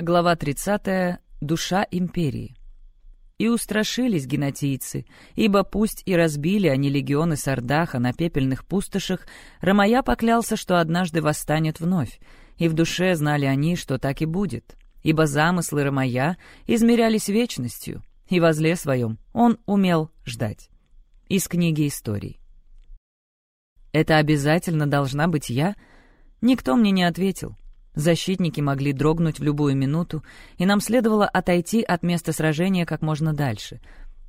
Глава 30. Душа империи. «И устрашились генатийцы, ибо пусть и разбили они легионы Сардаха на пепельных пустошах, Рамая поклялся, что однажды восстанет вновь, и в душе знали они, что так и будет, ибо замыслы Рамая измерялись вечностью, и во зле своем он умел ждать». Из книги историй. «Это обязательно должна быть я?» Никто мне не ответил. Защитники могли дрогнуть в любую минуту, и нам следовало отойти от места сражения как можно дальше.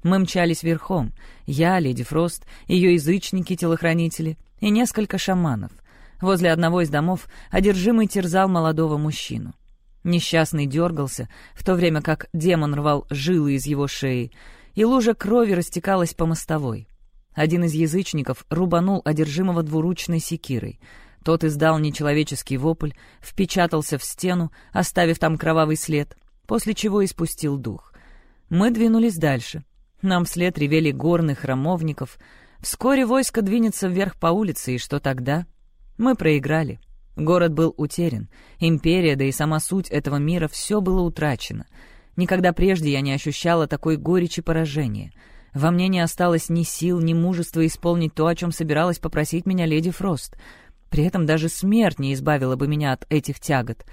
Мы мчались верхом. Я, Леди Фрост, ее язычники-телохранители и несколько шаманов. Возле одного из домов одержимый терзал молодого мужчину. Несчастный дергался, в то время как демон рвал жилы из его шеи, и лужа крови растекалась по мостовой. Один из язычников рубанул одержимого двуручной секирой — тот издал нечеловеческий вопль, впечатался в стену, оставив там кровавый след, после чего испустил дух. Мы двинулись дальше. Нам вслед ревели горных храмовников. Вскоре войско двинется вверх по улице, и что тогда? Мы проиграли. Город был утерян. Империя, да и сама суть этого мира, все было утрачено. Никогда прежде я не ощущала такой горечи поражения. Во мне не осталось ни сил, ни мужества исполнить то, о чем собиралась попросить меня леди Фрост — при этом даже смерть не избавила бы меня от этих тягот.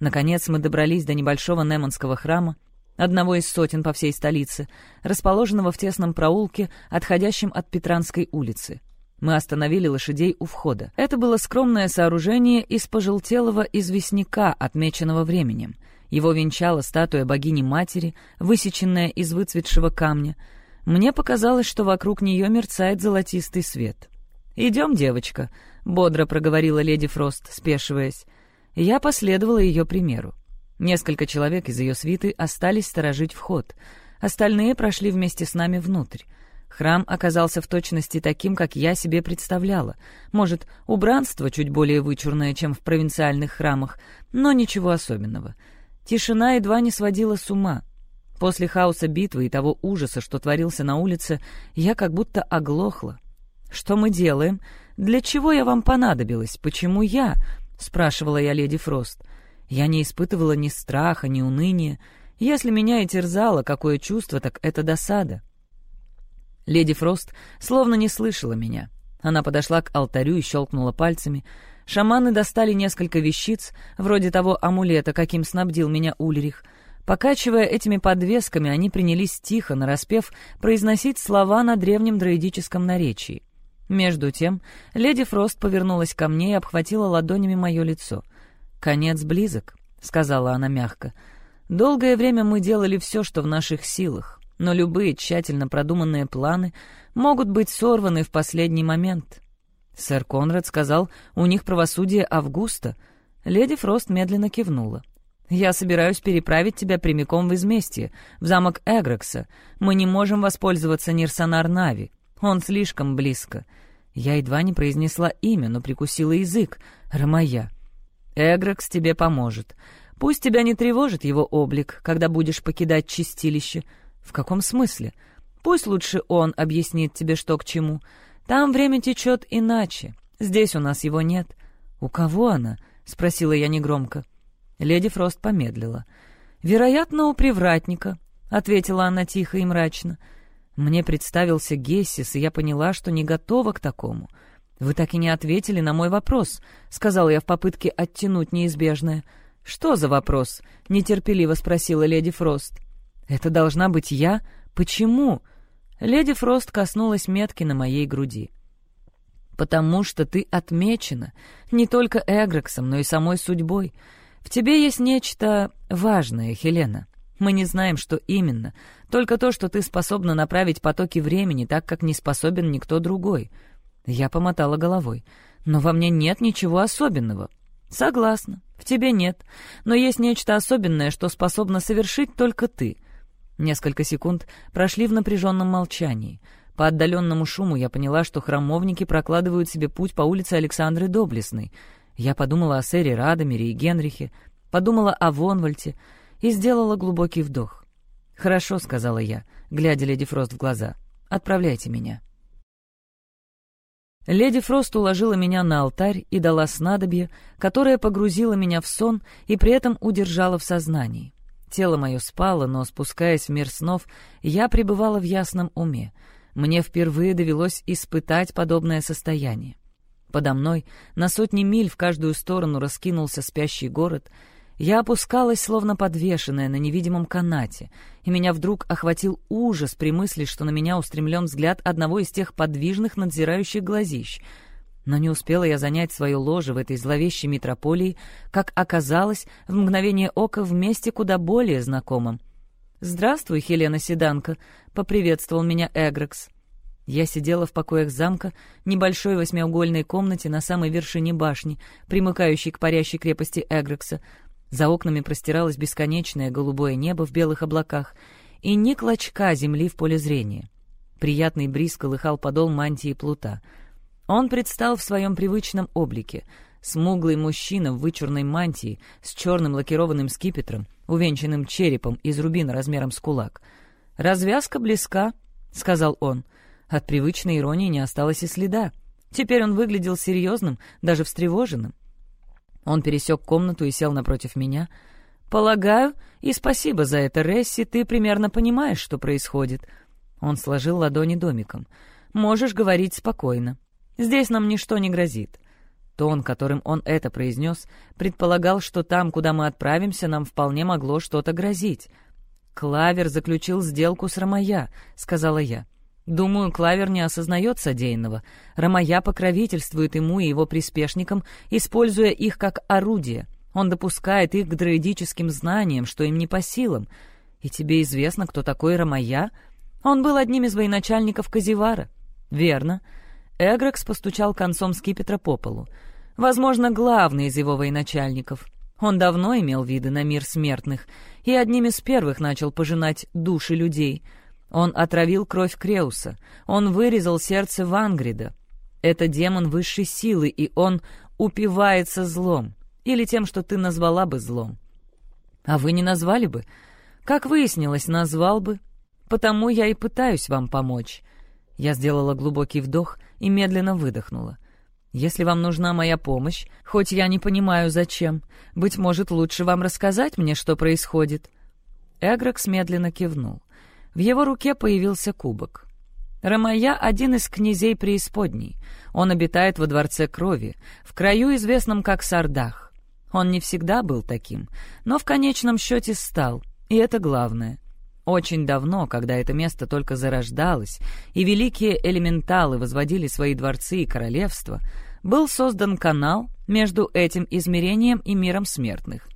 Наконец мы добрались до небольшого Неманского храма, одного из сотен по всей столице, расположенного в тесном проулке, отходящем от Петранской улицы. Мы остановили лошадей у входа. Это было скромное сооружение из пожелтелого известняка, отмеченного временем. Его венчала статуя богини-матери, высеченная из выцветшего камня. Мне показалось, что вокруг нее мерцает золотистый свет. «Идем, девочка», бодро проговорила леди Фрост, спешиваясь. Я последовала ее примеру. Несколько человек из ее свиты остались сторожить вход. Остальные прошли вместе с нами внутрь. Храм оказался в точности таким, как я себе представляла. Может, убранство чуть более вычурное, чем в провинциальных храмах, но ничего особенного. Тишина едва не сводила с ума. После хаоса битвы и того ужаса, что творился на улице, я как будто оглохла. «Что мы делаем?» «Для чего я вам понадобилась? Почему я?» — спрашивала я леди Фрост. Я не испытывала ни страха, ни уныния. Если меня и терзало какое чувство, так это досада. Леди Фрост словно не слышала меня. Она подошла к алтарю и щелкнула пальцами. Шаманы достали несколько вещиц, вроде того амулета, каким снабдил меня Ульрих. Покачивая этими подвесками, они принялись тихо, нараспев, произносить слова на древнем дроидическом наречии. Между тем, леди Фрост повернулась ко мне и обхватила ладонями мое лицо. «Конец близок», — сказала она мягко. «Долгое время мы делали все, что в наших силах, но любые тщательно продуманные планы могут быть сорваны в последний момент». Сэр Конрад сказал, у них правосудие Августа. Леди Фрост медленно кивнула. «Я собираюсь переправить тебя прямиком в изместье, в замок Эгрекса. Мы не можем воспользоваться Нирсонар-Нави. Он слишком близко. Я едва не произнесла имя, но прикусила язык. Ромая. Эгрекс тебе поможет. Пусть тебя не тревожит его облик, когда будешь покидать чистилище. В каком смысле? Пусть лучше он объяснит тебе, что к чему. Там время течет иначе. Здесь у нас его нет. У кого она? — спросила я негромко. Леди Фрост помедлила. «Вероятно, у привратника», — ответила она тихо и мрачно. Мне представился Гессис, и я поняла, что не готова к такому. «Вы так и не ответили на мой вопрос», — сказала я в попытке оттянуть неизбежное. «Что за вопрос?» — нетерпеливо спросила леди Фрост. «Это должна быть я? Почему?» Леди Фрост коснулась метки на моей груди. «Потому что ты отмечена не только Эгрексом, но и самой судьбой. В тебе есть нечто важное, Хелена. Мы не знаем, что именно, только то, что ты способна направить потоки времени так, как не способен никто другой. Я помотала головой. Но во мне нет ничего особенного. Согласна, в тебе нет. Но есть нечто особенное, что способна совершить только ты. Несколько секунд прошли в напряженном молчании. По отдаленному шуму я поняла, что храмовники прокладывают себе путь по улице Александры Доблестной. Я подумала о сэре Радомире и Генрихе, подумала о Вонвальте и сделала глубокий вдох. «Хорошо», — сказала я, глядя леди Фрост в глаза. «Отправляйте меня». Леди Фрост уложила меня на алтарь и дала снадобье, которое погрузило меня в сон и при этом удержало в сознании. Тело мое спало, но, спускаясь в мир снов, я пребывала в ясном уме. Мне впервые довелось испытать подобное состояние. Подо мной на сотни миль в каждую сторону раскинулся спящий город. Я опускалась, словно подвешенная на невидимом канате, и меня вдруг охватил ужас при мысли, что на меня устремлен взгляд одного из тех подвижных надзирающих глазищ. Но не успела я занять свое ложе в этой зловещей метрополии, как оказалось в мгновение ока в месте куда более знакомом. «Здравствуй, Хелена Седанка», — поприветствовал меня Эгрекс. Я сидела в покоях замка, небольшой восьмиугольной комнате на самой вершине башни, примыкающей к парящей крепости Эгрекса. За окнами простиралось бесконечное голубое небо в белых облаках и ни клочка земли в поле зрения. Приятный бриз колыхал подол мантии плута. Он предстал в своем привычном облике — смуглый мужчина в вычурной мантии с черным лакированным скипетром, увенчанным черепом из рубина размером с кулак. «Развязка близка», — сказал он, — от привычной иронии не осталось и следа. Теперь он выглядел серьезным, даже встревоженным. Он пересек комнату и сел напротив меня. «Полагаю, и спасибо за это, Ресси, ты примерно понимаешь, что происходит». Он сложил ладони домиком. «Можешь говорить спокойно. Здесь нам ничто не грозит». Тон, которым он это произнес, предполагал, что там, куда мы отправимся, нам вполне могло что-то грозить. «Клавер заключил сделку с Ромая», — сказала я. Думаю, Клавер не осознает содеянного. Ромая покровительствует ему и его приспешникам, используя их как орудие. Он допускает их к дроидическим знаниям, что им не по силам. И тебе известно, кто такой Ромая? Он был одним из военачальников Казивара. Верно. Эгрекс постучал концом скипетра по полу. Возможно, главный из его военачальников. Он давно имел виды на мир смертных и одним из первых начал пожинать души людей — он отравил кровь Креуса. Он вырезал сердце Вангрида. Это демон высшей силы, и он упивается злом. Или тем, что ты назвала бы злом. А вы не назвали бы? Как выяснилось, назвал бы. Потому я и пытаюсь вам помочь. Я сделала глубокий вдох и медленно выдохнула. Если вам нужна моя помощь, хоть я не понимаю, зачем, быть может, лучше вам рассказать мне, что происходит». Эгрокс медленно кивнул. В его руке появился кубок. Рамая — один из князей преисподней. Он обитает во Дворце Крови, в краю, известном как Сардах. Он не всегда был таким, но в конечном счете стал, и это главное. Очень давно, когда это место только зарождалось, и великие элементалы возводили свои дворцы и королевства, был создан канал между этим измерением и миром смертных.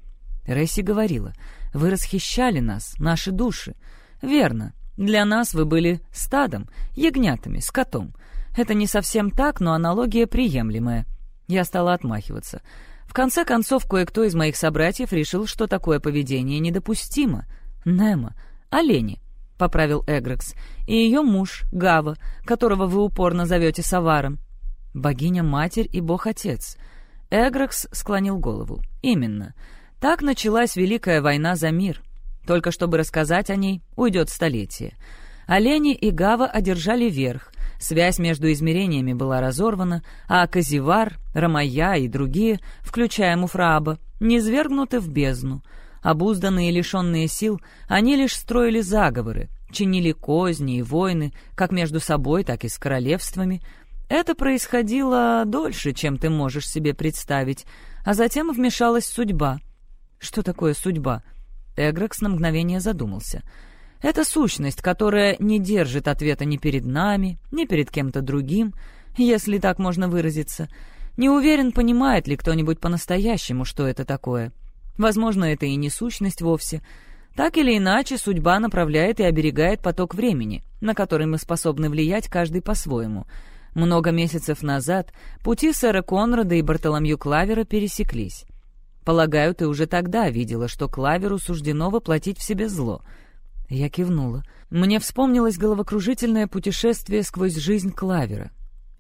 Ресси говорила, «Вы расхищали нас, наши души. «Верно. Для нас вы были стадом, ягнятами, скотом. Это не совсем так, но аналогия приемлемая». Я стала отмахиваться. В конце концов, кое-кто из моих собратьев решил, что такое поведение недопустимо. «Немо. Олени», — поправил Эгрекс, «и ее муж, Гава, которого вы упорно зовете Саваром». «Богиня-матерь и бог-отец». Эгрекс склонил голову. «Именно. Так началась Великая война за мир. Только чтобы рассказать о ней, уйдет столетие. Олени и Гава одержали верх, связь между измерениями была разорвана, а Казивар, Рамая и другие, включая Муфрааба, низвергнуты в бездну. Обузданные и лишенные сил, они лишь строили заговоры, чинили козни и войны, как между собой, так и с королевствами. Это происходило дольше, чем ты можешь себе представить, а затем вмешалась судьба. Что такое судьба? — Эгрекс на мгновение задумался. «Это сущность, которая не держит ответа ни перед нами, ни перед кем-то другим, если так можно выразиться. Не уверен, понимает ли кто-нибудь по-настоящему, что это такое. Возможно, это и не сущность вовсе. Так или иначе, судьба направляет и оберегает поток времени, на который мы способны влиять каждый по-своему». Много месяцев назад пути сэра Конрада и Бартоломью Клавера пересеклись. Полагаю, ты уже тогда видела, что Клаверу суждено воплотить в себе зло». Я кивнула. Мне вспомнилось головокружительное путешествие сквозь жизнь Клавера.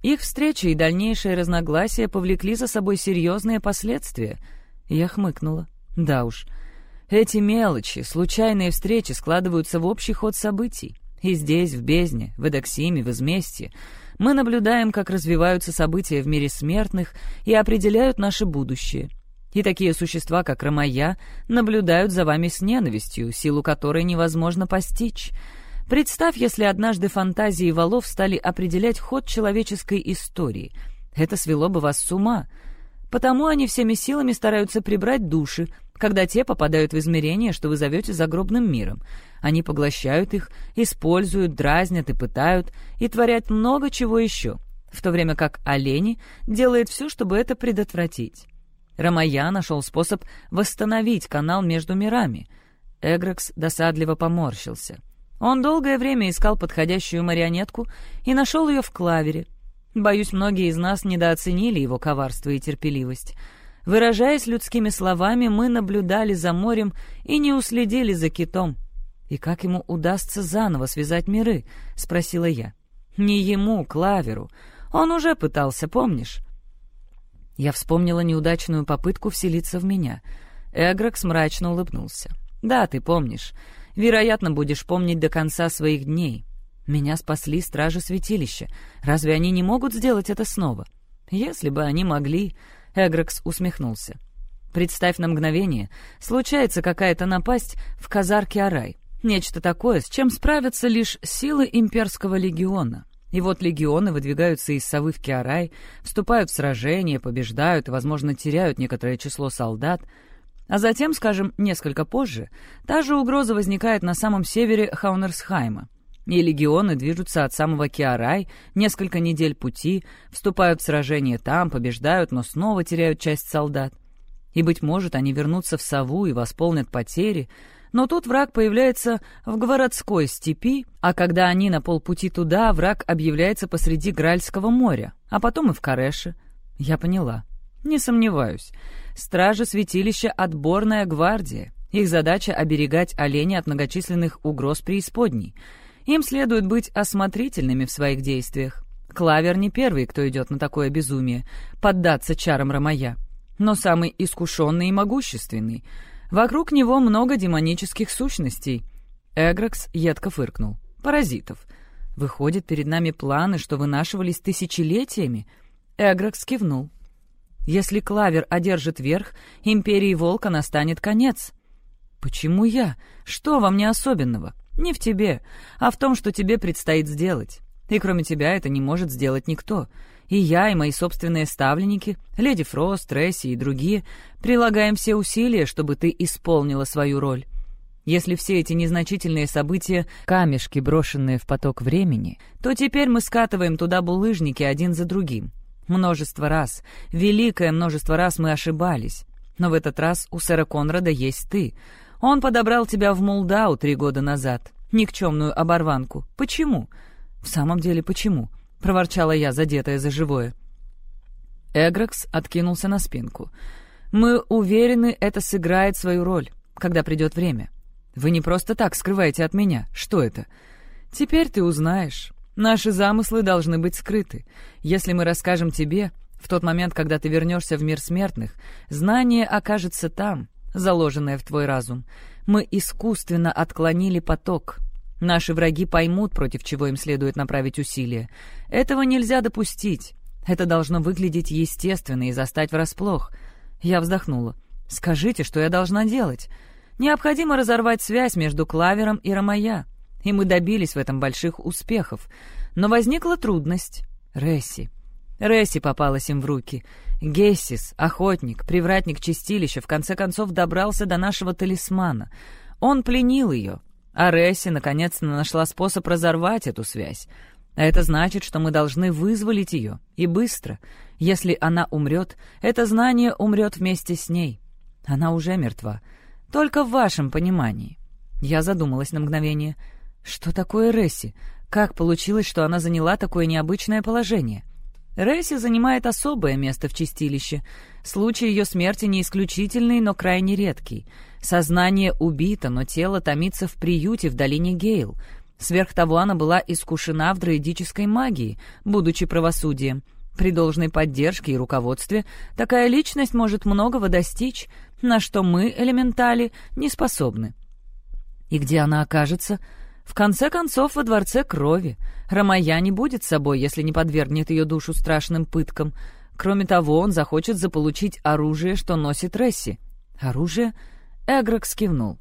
Их встреча и дальнейшие разногласия повлекли за собой серьезные последствия. Я хмыкнула. Да уж, эти мелочи, случайные встречи складываются в общий ход событий. И здесь, в бездне, в Эдоксиме, в Изместье, Мы наблюдаем, как развиваются события в мире смертных и определяют наше будущее. И такие существа, как Рамая, наблюдают за вами с ненавистью, силу которой невозможно постичь. Представь, если однажды фантазии валов стали определять ход человеческой истории. Это свело бы вас с ума. Потому они всеми силами стараются прибрать души, когда те попадают в измерение, что вы зовете загробным миром. Они поглощают их, используют, дразнят и пытают, и творят много чего еще, в то время как олени делает все, чтобы это предотвратить. Рамая нашел способ восстановить канал между мирами. Эгрекс досадливо поморщился. Он долгое время искал подходящую марионетку и нашел ее в клавере. Боюсь, многие из нас недооценили его коварство и терпеливость. Выражаясь людскими словами, мы наблюдали за морем и не уследили за китом. «И как ему удастся заново связать миры?» — спросила я. «Не ему, Клаверу. Он уже пытался, помнишь?» Я вспомнила неудачную попытку вселиться в меня. Эгрокс мрачно улыбнулся. «Да, ты помнишь. Вероятно, будешь помнить до конца своих дней. Меня спасли стражи святилища. Разве они не могут сделать это снова? Если бы они могли...» Эгрокс усмехнулся. «Представь на мгновение, случается какая-то напасть в казарке Арай. Нечто такое, с чем справятся лишь силы имперского легиона. И вот легионы выдвигаются из совы в Киарай, вступают в сражения, побеждают и, возможно, теряют некоторое число солдат. А затем, скажем, несколько позже, та же угроза возникает на самом севере Хаунерсхайма. И легионы движутся от самого Киарай, несколько недель пути, вступают в сражение там, побеждают, но снова теряют часть солдат. И, быть может, они вернутся в сову и восполнят потери — но тут враг появляется в городской степи, а когда они на полпути туда, враг объявляется посреди Гральского моря, а потом и в Кареше. Я поняла. Не сомневаюсь. Стражи святилища — отборная гвардия. Их задача — оберегать оленя от многочисленных угроз преисподней. Им следует быть осмотрительными в своих действиях. Клавер не первый, кто идет на такое безумие — поддаться чарам Ромая, но самый искушенный и могущественный — Вокруг него много демонических сущностей. Эгрокс едко фыркнул. Паразитов. Выходит, перед нами планы, что вынашивались тысячелетиями. Эгрокс кивнул. Если Клавер одержит верх, Империи Волка настанет конец. Почему я? Что во мне особенного? Не в тебе, а в том, что тебе предстоит сделать. И кроме тебя это не может сделать никто. И я, и мои собственные ставленники, леди Фрост, Тресси и другие, прилагаем все усилия, чтобы ты исполнила свою роль. Если все эти незначительные события — камешки, брошенные в поток времени, то теперь мы скатываем туда булыжники один за другим. Множество раз, великое множество раз мы ошибались. Но в этот раз у сэра Конрада есть ты. Он подобрал тебя в Мулдау три года назад, никчемную оборванку. Почему? В самом деле, почему? — проворчала я, задетая за живое. Эгрокс откинулся на спинку. «Мы уверены, это сыграет свою роль, когда придет время. Вы не просто так скрываете от меня. Что это? Теперь ты узнаешь. Наши замыслы должны быть скрыты. Если мы расскажем тебе, в тот момент, когда ты вернешься в мир смертных, знание окажется там, заложенное в твой разум. Мы искусственно отклонили поток, Наши враги поймут, против чего им следует направить усилия. Этого нельзя допустить. Это должно выглядеть естественно и застать врасплох. Я вздохнула. «Скажите, что я должна делать? Необходимо разорвать связь между Клавером и Ромая. И мы добились в этом больших успехов. Но возникла трудность. Ресси. Ресси попалась им в руки. Гессис, охотник, привратник чистилища, в конце концов добрался до нашего талисмана. Он пленил ее, а Ресси наконец-то нашла способ разорвать эту связь. А это значит, что мы должны вызволить ее, и быстро. Если она умрет, это знание умрет вместе с ней. Она уже мертва. Только в вашем понимании. Я задумалась на мгновение. Что такое Ресси? Как получилось, что она заняла такое необычное положение? Ресси занимает особое место в чистилище. Случай ее смерти не исключительный, но крайне редкий — Сознание убито, но тело томится в приюте в долине Гейл. Сверх того, она была искушена в дроидической магии, будучи правосудием. При должной поддержке и руководстве такая личность может многого достичь, на что мы, элементали, не способны. И где она окажется? В конце концов, во дворце крови. Рамая не будет собой, если не подвергнет ее душу страшным пыткам. Кроме того, он захочет заполучить оружие, что носит Ресси. Оружие? Эгрокс кивнул.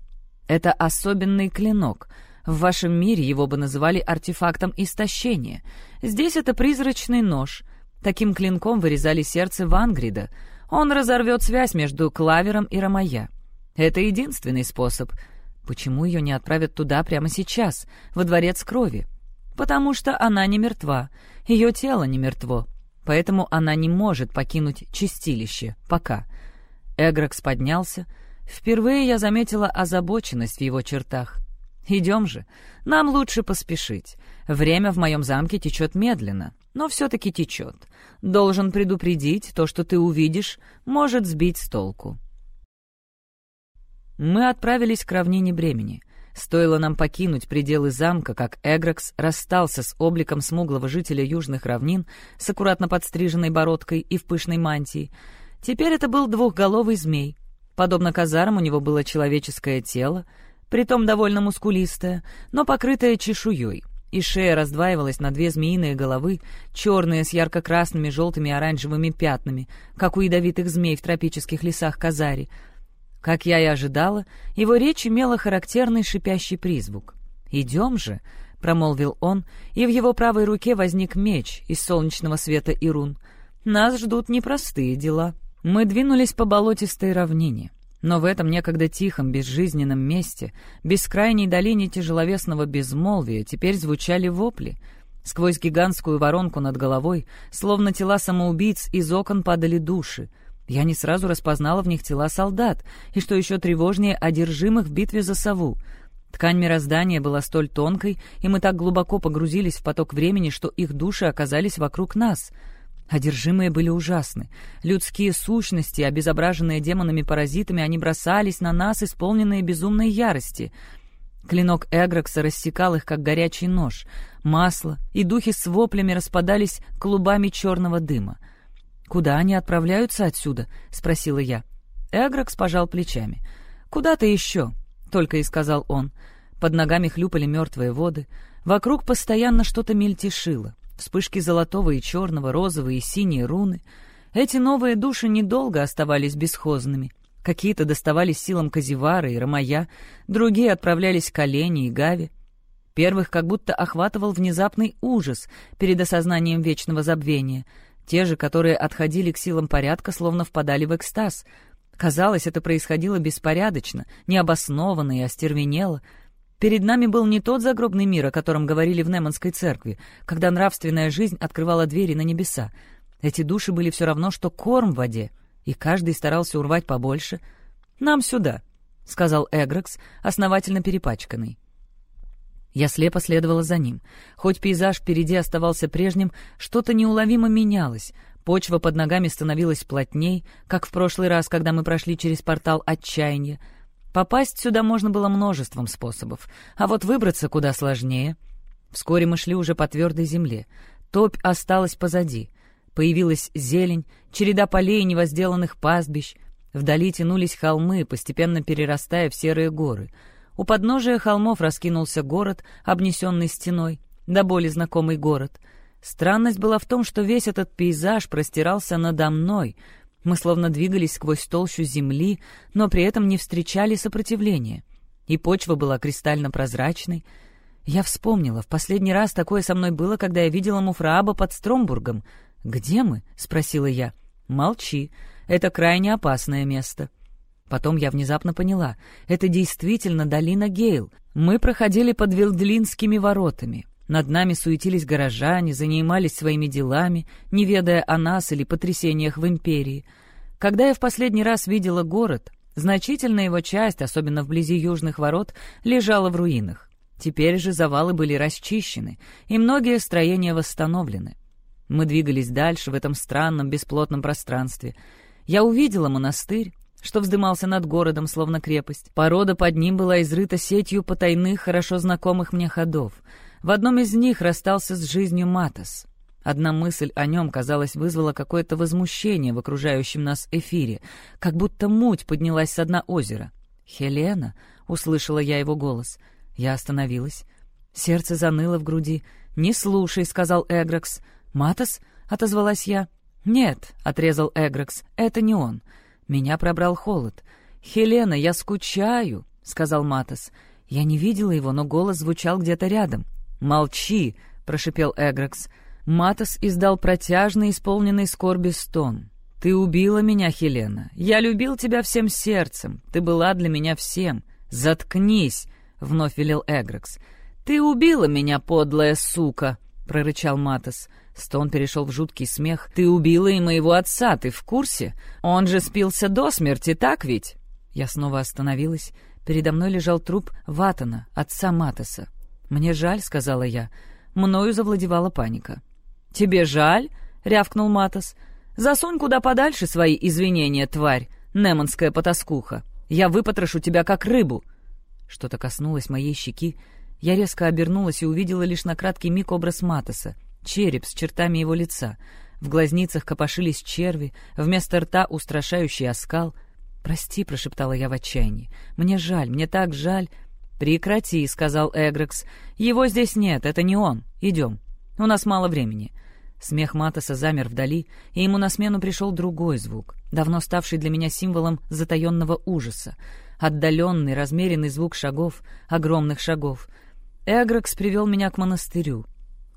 Это особенный клинок. В вашем мире его бы называли артефактом истощения. Здесь это призрачный нож. Таким клинком вырезали сердце Вангрида. Он разорвет связь между Клавером и Рамая. Это единственный способ — Почему ее не отправят туда прямо сейчас, во дворец крови? Потому что она не мертва, ее тело не мертво, поэтому она не может покинуть чистилище, пока. Эгрокс поднялся. Впервые я заметила озабоченность в его чертах. «Идем же, нам лучше поспешить. Время в моем замке течет медленно, но все-таки течет. Должен предупредить, то, что ты увидишь, может сбить с толку». Мы отправились к равнине бремени. Стоило нам покинуть пределы замка, как Эгрокс расстался с обликом смуглого жителя южных равнин с аккуратно подстриженной бородкой и в пышной мантии. Теперь это был двухголовый змей. Подобно казарам у него было человеческое тело, притом довольно мускулистое, но покрытое чешуей, и шея раздваивалась на две змеиные головы, черные с ярко-красными, желтыми и оранжевыми пятнами, как у ядовитых змей в тропических лесах Казари — как я и ожидала, его речь имела характерный шипящий призвук. «Идем же», — промолвил он, и в его правой руке возник меч из солнечного света и рун. «Нас ждут непростые дела». Мы двинулись по болотистой равнине. Но в этом некогда тихом, безжизненном месте, бескрайней долине тяжеловесного безмолвия, теперь звучали вопли. Сквозь гигантскую воронку над головой, словно тела самоубийц, из окон падали души — я не сразу распознала в них тела солдат, и, что еще тревожнее, одержимых в битве за сову. Ткань мироздания была столь тонкой, и мы так глубоко погрузились в поток времени, что их души оказались вокруг нас. Одержимые были ужасны. Людские сущности, обезображенные демонами-паразитами, они бросались на нас, исполненные безумной ярости. Клинок Эгрокса рассекал их, как горячий нож. Масло и духи с воплями распадались клубами черного дыма. «Куда они отправляются отсюда?» — спросила я. Эгрокс пожал плечами. «Куда-то еще», — только и сказал он. Под ногами хлюпали мертвые воды. Вокруг постоянно что-то мельтешило. Вспышки золотого и черного, розовые и синие руны. Эти новые души недолго оставались бесхозными. Какие-то доставались силам Казивара и Рамая, другие отправлялись к Олене и Гаве. Первых как будто охватывал внезапный ужас перед осознанием вечного забвения — те же, которые отходили к силам порядка, словно впадали в экстаз. Казалось, это происходило беспорядочно, необоснованно и остервенело. Перед нами был не тот загробный мир, о котором говорили в Неманской церкви, когда нравственная жизнь открывала двери на небеса. Эти души были все равно, что корм в воде, и каждый старался урвать побольше. «Нам сюда», — сказал Эгрокс, основательно перепачканный. Я слепо следовала за ним. Хоть пейзаж впереди оставался прежним, что-то неуловимо менялось. Почва под ногами становилась плотней, как в прошлый раз, когда мы прошли через портал отчаяния. Попасть сюда можно было множеством способов, а вот выбраться куда сложнее. Вскоре мы шли уже по твердой земле. Топь осталась позади. Появилась зелень, череда полей и невозделанных пастбищ. Вдали тянулись холмы, постепенно перерастая в серые горы — у подножия холмов раскинулся город, обнесенный стеной, да более знакомый город. Странность была в том, что весь этот пейзаж простирался надо мной. Мы словно двигались сквозь толщу земли, но при этом не встречали сопротивления. И почва была кристально прозрачной. Я вспомнила, в последний раз такое со мной было, когда я видела Муфрааба под Стромбургом. «Где мы?» — спросила я. «Молчи. Это крайне опасное место». Потом я внезапно поняла. Это действительно долина Гейл. Мы проходили под Вилдлинскими воротами. Над нами суетились горожане, занимались своими делами, не ведая о нас или потрясениях в империи. Когда я в последний раз видела город, значительная его часть, особенно вблизи южных ворот, лежала в руинах. Теперь же завалы были расчищены, и многие строения восстановлены. Мы двигались дальше в этом странном бесплотном пространстве. Я увидела монастырь, что вздымался над городом, словно крепость. Порода под ним была изрыта сетью потайных, хорошо знакомых мне ходов. В одном из них расстался с жизнью Матос. Одна мысль о нем, казалось, вызвала какое-то возмущение в окружающем нас эфире, как будто муть поднялась с дна озера. «Хелена!» — услышала я его голос. Я остановилась. Сердце заныло в груди. «Не слушай», — сказал Эгрекс. «Матос?» — отозвалась я. «Нет», — отрезал Эгрекс, — «это не он». Меня пробрал холод. «Хелена, я скучаю», — сказал Матос. Я не видела его, но голос звучал где-то рядом. «Молчи!» — прошипел Эгрекс. Матос издал протяжный, исполненный скорби стон. «Ты убила меня, Хелена. Я любил тебя всем сердцем. Ты была для меня всем. Заткнись!» — вновь велел Эгрекс. «Ты убила меня, подлая сука!» — прорычал Матос. Стон перешел в жуткий смех. «Ты убила и моего отца, ты в курсе? Он же спился до смерти, так ведь?» Я снова остановилась. Передо мной лежал труп Ватана, отца Матоса. «Мне жаль», — сказала я. Мною завладевала паника. «Тебе жаль?» — рявкнул Матос. «Засунь куда подальше свои извинения, тварь, неманская потаскуха. Я выпотрошу тебя как рыбу». Что-то коснулось моей щеки. Я резко обернулась и увидела лишь на краткий миг образ Матоса, череп с чертами его лица. В глазницах копошились черви, вместо рта устрашающий оскал. «Прости», — прошептала я в отчаянии. «Мне жаль, мне так жаль». «Прекрати», — сказал Эгрекс. «Его здесь нет, это не он. Идем. У нас мало времени». Смех Матоса замер вдали, и ему на смену пришел другой звук, давно ставший для меня символом затаенного ужаса. Отдаленный, размеренный звук шагов, огромных шагов. Эгрекс привел меня к монастырю.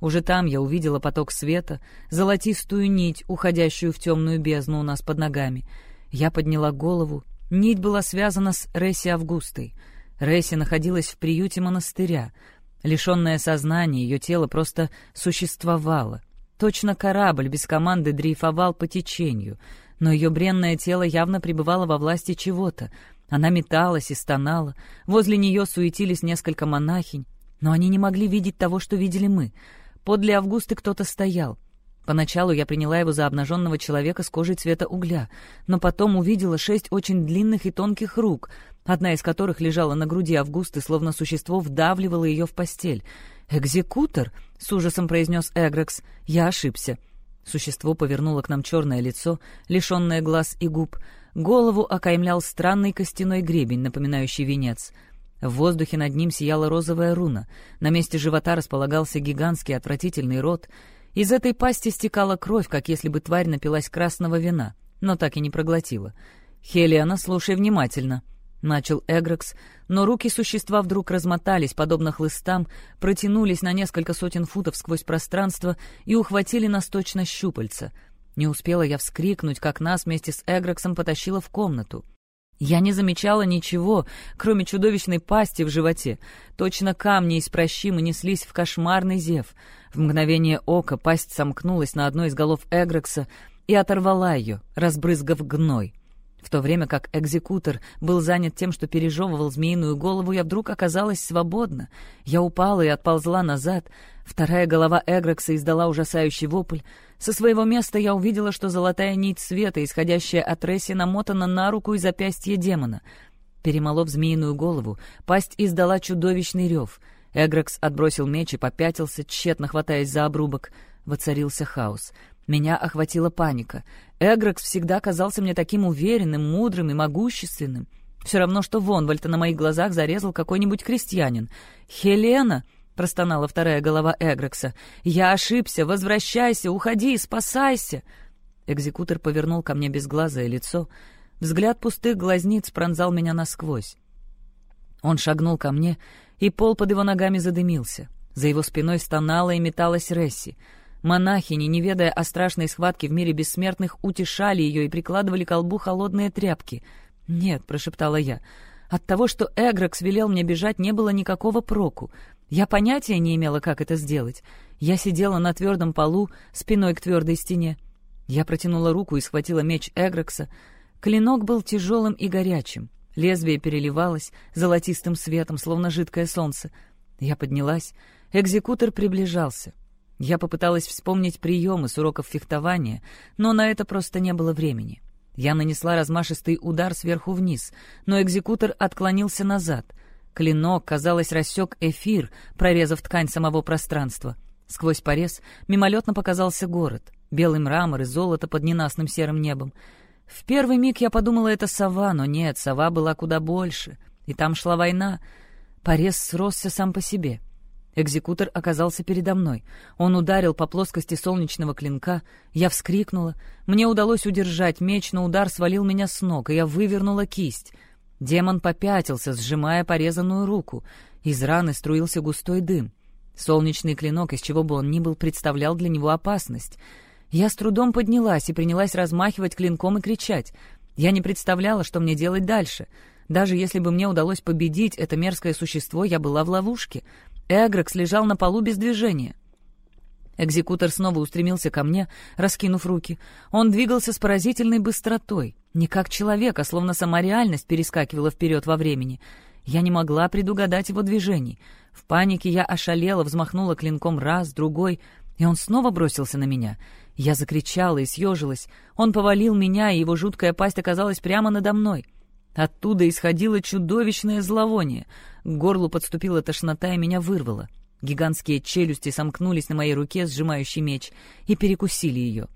Уже там я увидела поток света, золотистую нить, уходящую в темную бездну у нас под ногами. Я подняла голову. Нить была связана с Ресси Августой — Ресси находилась в приюте монастыря. Лишенное сознания, ее тело просто существовало. Точно корабль без команды дрейфовал по течению, но ее бренное тело явно пребывало во власти чего-то. Она металась и стонала, возле нее суетились несколько монахинь, но они не могли видеть того, что видели мы. Подле Августы кто-то стоял. Поначалу я приняла его за обнаженного человека с кожей цвета угля, но потом увидела шесть очень длинных и тонких рук, одна из которых лежала на груди Августы, словно существо вдавливало ее в постель. «Экзекутор!» — с ужасом произнес Эгрекс. «Я ошибся». Существо повернуло к нам черное лицо, лишенное глаз и губ. Голову окаймлял странный костяной гребень, напоминающий венец. В воздухе над ним сияла розовая руна. На месте живота располагался гигантский отвратительный рот. Из этой пасти стекала кровь, как если бы тварь напилась красного вина, но так и не проглотила. «Хелиана, слушай внимательно», — начал Эгрекс, но руки существа вдруг размотались, подобно хлыстам, протянулись на несколько сотен футов сквозь пространство и ухватили нас точно щупальца. Не успела я вскрикнуть, как нас вместе с Эгрексом потащило в комнату. Я не замечала ничего, кроме чудовищной пасти в животе. Точно камни из прощимы неслись в кошмарный зев. В мгновение ока пасть сомкнулась на одной из голов Эгрекса и оторвала ее, разбрызгав гной. В то время как экзекутор был занят тем, что пережевывал змеиную голову, я вдруг оказалась свободна. Я упала и отползла назад. Вторая голова Эгрекса издала ужасающий вопль. Со своего места я увидела, что золотая нить света, исходящая от Ресси, намотана на руку и запястье демона. Перемолов змеиную голову, пасть издала чудовищный рев. Эгрекс отбросил меч и попятился, тщетно хватаясь за обрубок. Воцарился хаос. Меня охватила паника. Эгрекс всегда казался мне таким уверенным, мудрым и могущественным. Все равно, что Вонвальта на моих глазах зарезал какой-нибудь крестьянин. «Хелена!» — простонала вторая голова Эгрекса. «Я ошибся! Возвращайся! Уходи! Спасайся!» Экзекутор повернул ко мне безглазое лицо. Взгляд пустых глазниц пронзал меня насквозь. Он шагнул ко мне, и пол под его ногами задымился. За его спиной стонала и металась Ресси. Монахини, не ведая о страшной схватке в мире бессмертных, утешали ее и прикладывали к колбу холодные тряпки. «Нет», — прошептала я, — «от того, что Эгрокс велел мне бежать, не было никакого проку. Я понятия не имела, как это сделать. Я сидела на твердом полу, спиной к твердой стене. Я протянула руку и схватила меч Эгрокса. Клинок был тяжелым и горячим. Лезвие переливалось золотистым светом, словно жидкое солнце. Я поднялась. Экзекутор приближался. Я попыталась вспомнить приемы с уроков фехтования, но на это просто не было времени. Я нанесла размашистый удар сверху вниз, но экзекутор отклонился назад. Клинок, казалось, рассек эфир, прорезав ткань самого пространства. Сквозь порез мимолетно показался город, белый мрамор и золото под ненастным серым небом. В первый миг я подумала, это сова, но нет, сова была куда больше, и там шла война. Порез сросся сам по себе — Экзекутор оказался передо мной. Он ударил по плоскости солнечного клинка. Я вскрикнула. Мне удалось удержать меч, но удар свалил меня с ног, и я вывернула кисть. Демон попятился, сжимая порезанную руку. Из раны струился густой дым. Солнечный клинок, из чего бы он ни был, представлял для него опасность. Я с трудом поднялась и принялась размахивать клинком и кричать. Я не представляла, что мне делать дальше. Даже если бы мне удалось победить это мерзкое существо, я была в ловушке — Эгрекс лежал на полу без движения. Экзекутор снова устремился ко мне, раскинув руки. Он двигался с поразительной быстротой. Не как человек, а словно сама реальность перескакивала вперед во времени. Я не могла предугадать его движений. В панике я ошалела, взмахнула клинком раз, другой, и он снова бросился на меня. Я закричала и съежилась. Он повалил меня, и его жуткая пасть оказалась прямо надо мной. Оттуда исходило чудовищное зловоние. К горлу подступила тошнота и меня вырвало. Гигантские челюсти сомкнулись на моей руке, сжимающей меч, и перекусили ее.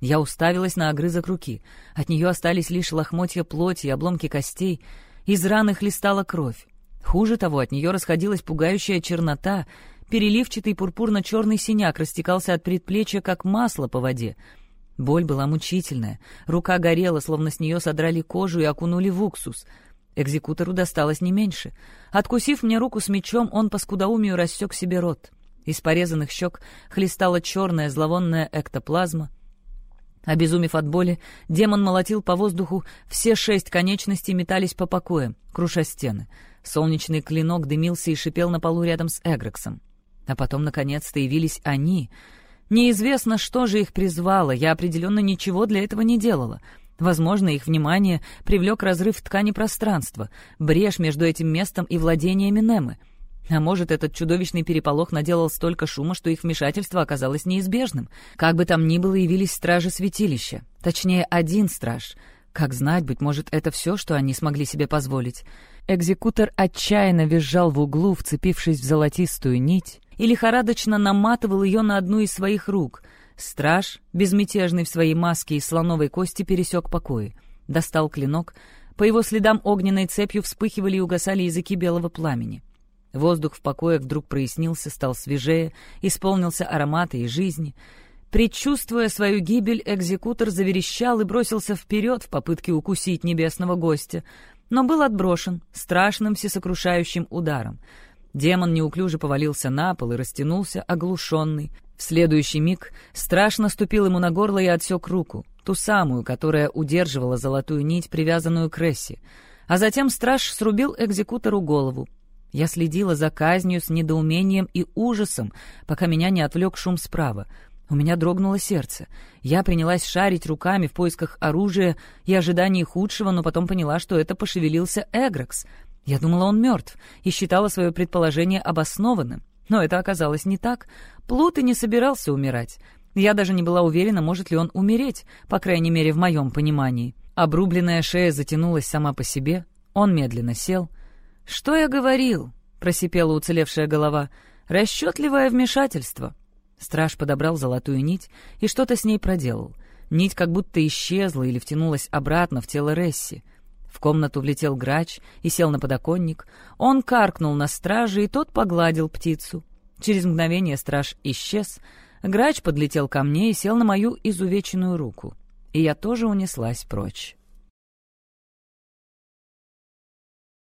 Я уставилась на огрызок руки. От нее остались лишь лохмотья плоти и обломки костей. Из раны хлестала кровь. Хуже того, от нее расходилась пугающая чернота. Переливчатый пурпурно-черный синяк растекался от предплечья, как масло по воде — Боль была мучительная. Рука горела, словно с нее содрали кожу и окунули в уксус. Экзекутору досталось не меньше. Откусив мне руку с мечом, он по скудоумию рассек себе рот. Из порезанных щек хлестала черная зловонная эктоплазма. Обезумев от боли, демон молотил по воздуху, все шесть конечностей метались по покоям, круша стены. Солнечный клинок дымился и шипел на полу рядом с Эгрексом. А потом, наконец-то, явились они — Неизвестно, что же их призвало, я определенно ничего для этого не делала. Возможно, их внимание привлек разрыв ткани пространства, брешь между этим местом и владениями Немы. А может, этот чудовищный переполох наделал столько шума, что их вмешательство оказалось неизбежным. Как бы там ни было, явились стражи святилища. Точнее, один страж. Как знать, быть может, это все, что они смогли себе позволить. Экзекутор отчаянно визжал в углу, вцепившись в золотистую нить, и лихорадочно наматывал ее на одну из своих рук. Страж, безмятежный в своей маске из слоновой кости, пересек покои. Достал клинок. По его следам огненной цепью вспыхивали и угасали языки белого пламени. Воздух в покоях вдруг прояснился, стал свежее, исполнился аромата и жизни. Предчувствуя свою гибель, экзекутор заверещал и бросился вперед в попытке укусить небесного гостя, но был отброшен страшным всесокрушающим ударом — Демон неуклюже повалился на пол и растянулся, оглушенный. В следующий миг страж наступил ему на горло и отсек руку, ту самую, которая удерживала золотую нить, привязанную к Ресси. А затем страж срубил экзекутору голову. Я следила за казнью с недоумением и ужасом, пока меня не отвлек шум справа. У меня дрогнуло сердце. Я принялась шарить руками в поисках оружия и ожидании худшего, но потом поняла, что это пошевелился Эгрекс — я думала, он мертв, и считала свое предположение обоснованным. Но это оказалось не так. Плут и не собирался умирать. Я даже не была уверена, может ли он умереть, по крайней мере, в моем понимании. Обрубленная шея затянулась сама по себе. Он медленно сел. «Что я говорил?» — просипела уцелевшая голова. «Расчетливое вмешательство». Страж подобрал золотую нить и что-то с ней проделал. Нить как будто исчезла или втянулась обратно в тело Ресси. В комнату влетел грач и сел на подоконник. Он каркнул на страже, и тот погладил птицу. Через мгновение страж исчез. Грач подлетел ко мне и сел на мою изувеченную руку. И я тоже унеслась прочь.